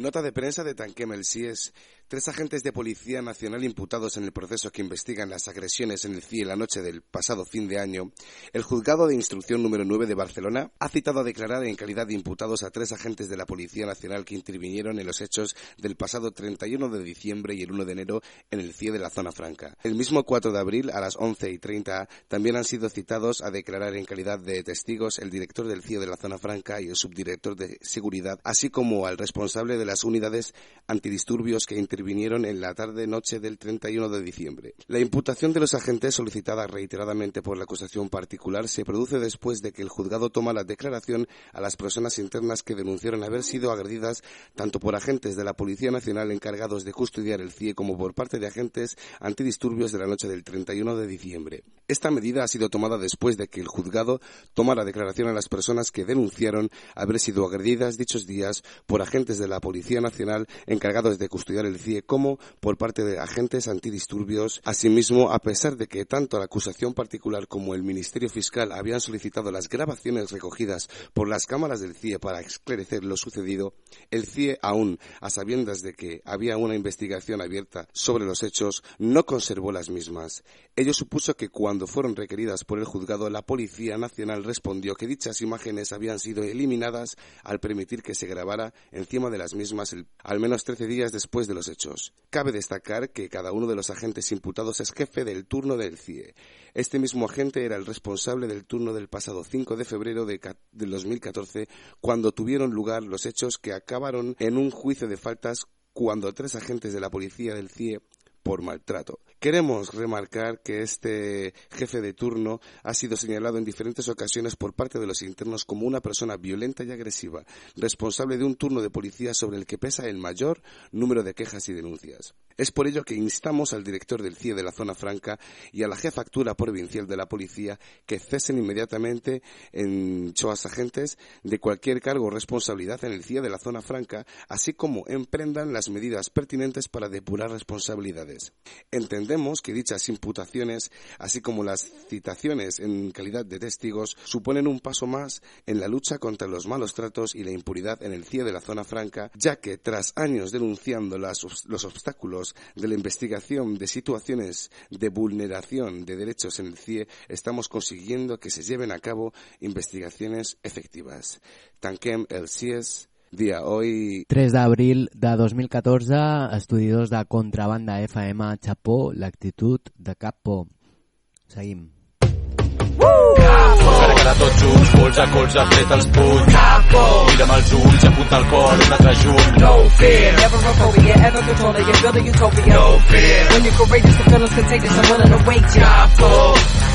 Nota de prensa de Tanquem el CIES. Tres agentes de Policía Nacional imputados en el proceso que investigan las agresiones en el CIE la noche del pasado fin de año. El juzgado de instrucción número 9 de Barcelona ha citado a declarar en calidad de imputados a tres agentes de la Policía Nacional que intervinieron en los hechos del pasado 31 de diciembre y el 1 de enero en el CIE de la Zona Franca. El mismo 4 de abril a las 11 y 30 también han sido citados a declarar en calidad de testigos el director del CIE de la Zona Franca y el subdirector de Seguridad, así como al responsable de las unidades antidisturbios que intervinieron en la tarde-noche del 31 de diciembre. La imputación de los agentes solicitada reiteradamente por la acusación particular se produce después de que el juzgado toma la declaración a las personas internas que denunciaron haber sido agredidas tanto por agentes de la Policía Nacional encargados de custodiar el CIE como por parte de agentes antidisturbios de la noche del 31 de diciembre. Esta medida ha sido tomada después de que el juzgado toma la declaración a las personas que denunciaron haber sido agredidas dichos días por agentes de la Policía Nacional encargados de custodiar el CIE como por parte de agentes antidisturbios. Asimismo, a pesar de que tanto la acusación particular como el Ministerio Fiscal habían solicitado las grabaciones recogidas por las cámaras del CIE para esclarecer lo sucedido, el CIE aún, a sabiendas de que había una investigación abierta sobre los hechos, no conservó las mismas. Ello supuso que cuando fueron requeridas por el juzgado, la Policía Nacional respondió que dichas imágenes habían sido eliminadas al permitir que se grabara encima de las mismas al menos 13 días después de los hechos. Cabe destacar que cada uno de los agentes imputados es jefe del turno del CIE. Este mismo agente era el responsable del turno del pasado 5 de febrero de, del 2014, cuando tuvieron lugar los hechos que acabaron en un juicio de faltas cuando tres agentes de la policía del CIE por maltrato. Queremos remarcar que este jefe de turno ha sido señalado en diferentes ocasiones por parte de los internos como una persona violenta y agresiva, responsable de un turno de policía sobre el que pesa el mayor número de quejas y denuncias. Es por ello que instamos al director del CIE de la Zona Franca y a la jefatura provincial de la policía que cesen inmediatamente en Choas agentes de cualquier cargo o responsabilidad en el CIE de la Zona Franca, así como emprendan las medidas pertinentes para depurar responsabilidades. Entendemos que dichas imputaciones, así como las citaciones en calidad de testigos, suponen un paso más en la lucha contra los malos tratos y la impunidad en el CIE de la Zona Franca, ya que tras años denunciando los obstáculos de la investigación de situaciones de vulneración de derechos en el CIE, estamos consiguiendo que se lleven a cabo investigaciones efectivas. Tanquem el CIES dia hoy... 3 d'abril de 2014, estudiosos de Contrabanda FM Chapó, l'actitud de Capo. Seguim. Capo. Cara a cara tots junts, colze a colze, fred els punys. Capo. Mira'm els ulls, apunta el cor, un altre junt. No fear. Never a phobia, ever controlling, you're building utopia. No fear. When you're courageous, the feeling's contagious, I'm willing to you. Capo.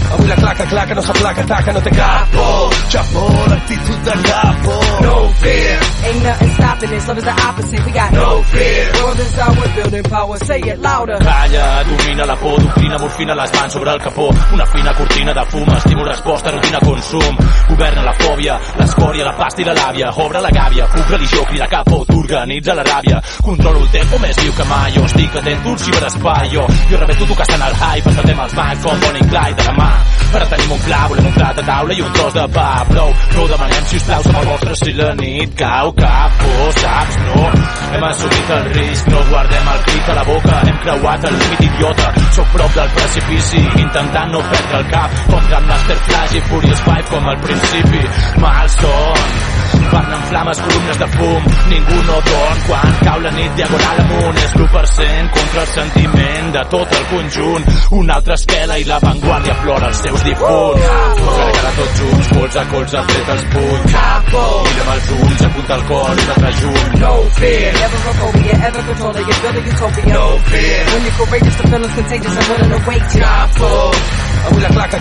Avui la claca, claca, no s'aplaca, taca, no té capo. Chapo, l'actitud de capo. No fear. Ain't nothing stopping this, love is the opposite, we got no fear. World is our building power, say it louder. Calla, domina la por, doctrina, morfina, les mans sobre el capó. Una fina cortina de fum, estímul, resposta, rutina, consum. Governa la fòbia, l'escòria, la pasta i la làbia. Obre la gàbia, fuc, religió, crida capo, t'organitza la ràbia. Controlo el tempo més viu que mai, jo estic atent d'un ciberespai, jo. Jo rebeto tu que estan al hype, estem als bancs com Bonnie Clyde de la mà. Ara tenim un pla, volem un plat de taula i un tros de pa. Prou, prou demanem, sisplau, som el vostre si la nit cau capo, saps, no? Hem assumit el risc, no guardem el crit a la boca, hem creuat el límit idiota. Soc prop del precipici, intentant no perdre el cap, com Grandmaster Flash i Furious 5 com al principi. Malson, Parlen flames, columnes de fum, ningú no dorm quan cau la nit diagonal amunt. És l'1% contra el sentiment de tot el conjunt. Una altra esquela i l'avantguàrdia plora els seus difunts. Cara colze tret els punys. Mira'm els ulls, apunta el cor, un altre junt. No fear. Never a phobia, ever controlling, you're building utopia. No fear. When you're courageous, the feeling's contagious, I'm willing to you. Capo.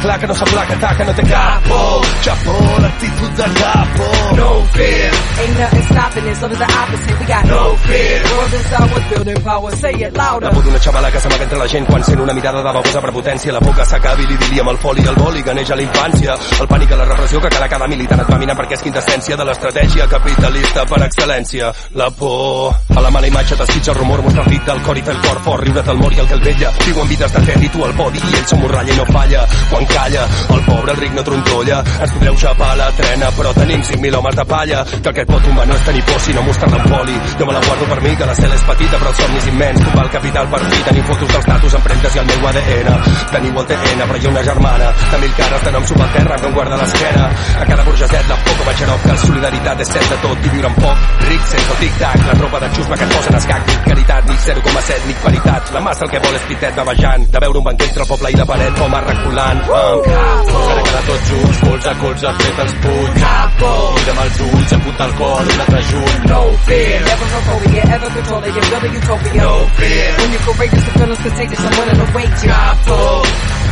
Claca, no s'aplaca, taca, no té capo. Chapo, l'actitud de capo. No fear. Ain't nothing stopping this, love is the opposite, we got No fear. World is our building power, say it louder. La por d'una xavala que s'amaga entre la gent quan sent una mirada de babosa prepotència. La por que s'acabi l'idili amb el foli i el boli que neix a la infància. El pànic a la repressió que cada cada militant et va minar perquè és quintessència de l'estratègia capitalista per excel·lència. La por a la mala imatge t'esquitxa el rumor, mostra el rit del cor i fer el cor fort, riure't al mor i el que el vella. Viuen vides de fer i tu al podi i ell s'emmorralla i no falla. Quan calla, el pobre el ric no trontolla. Ens podreu xapar la trena, però tenim 5.000 homes de palla. Que aquest pot humà no és tenir por no mostrar-la en poli. Jo me la guardo per mi, que la cel és petita, però el somni és immens. Tombar el capital per fi, tenir fotos dels tatus, empremtes i el meu ADN. Teniu el TN, però jo una germana, de mil cares de nom subalterra que em guarda l'esquena. A cada burgeset la poca Bacherov, que la solidaritat és set de tot i viure en poc. Ric sense el tic-tac, la tropa de xusma que et posen escac, ni caritat, ni 0,7, ni paritat. La massa el que vol és pitet bevejant, de veure un banquet entre el poble i la paret, home reculant. Um, Ara quedar tots junts, colze a colze, fet els punys. Capo! Mira'm els ulls, apunta el cor, un altre juny. No fear, never homophobia, ever controlling your building utopia. No fear, when you're courageous, the feeling's contagious, willing to wait you.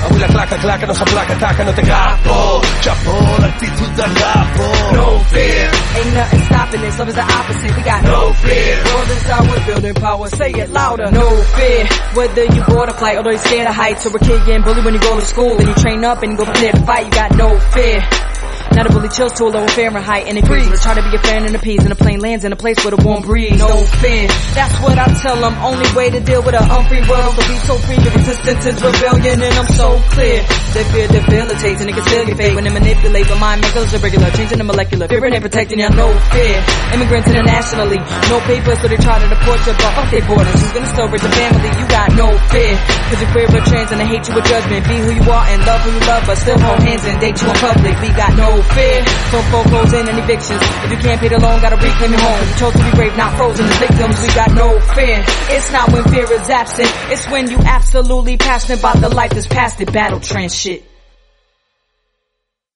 Avui la claca, claca, no s'aplaca, taca, no té capo. Chapo, l'actitud de capo. No fear, ain't nothing stopping this, love is the opposite, we got no fear. World is our building power, say it louder. No fear, whether you board a flight or you're scared of heights, or a kid getting bullied when you go to school, and you train up and you go to fight, you got no fear. Now the bully chills to a lower Fahrenheit and it breeze. Let's try to be a fan and a peace and a plane lands in a place with a warm breeze. No fear, that's what I tell them. Only way to deal with a unfree world. So be so free, your resistance is rebellion and I'm so clear. They fear debilitates and it can still get fake when they manipulate. But mind Make makers irregular, changing the molecular. Fearing and protecting you, no fear. Immigrants internationally, no papers so they try to deport you. But fuck their borders, who's gonna still raise a family? You got no fear. Cause you're queer or trans and they hate you with judgment. Be who you are and love who you love, but still hold hands and date you in public. We got no fear from foreclosing and evictions. If you can't pay the loan, gotta reclaim your home. You chose to be brave, not frozen as victims. We got no fear. It's not when fear is absent. It's when you absolutely passionate about the life that's past it. Battle trans shit.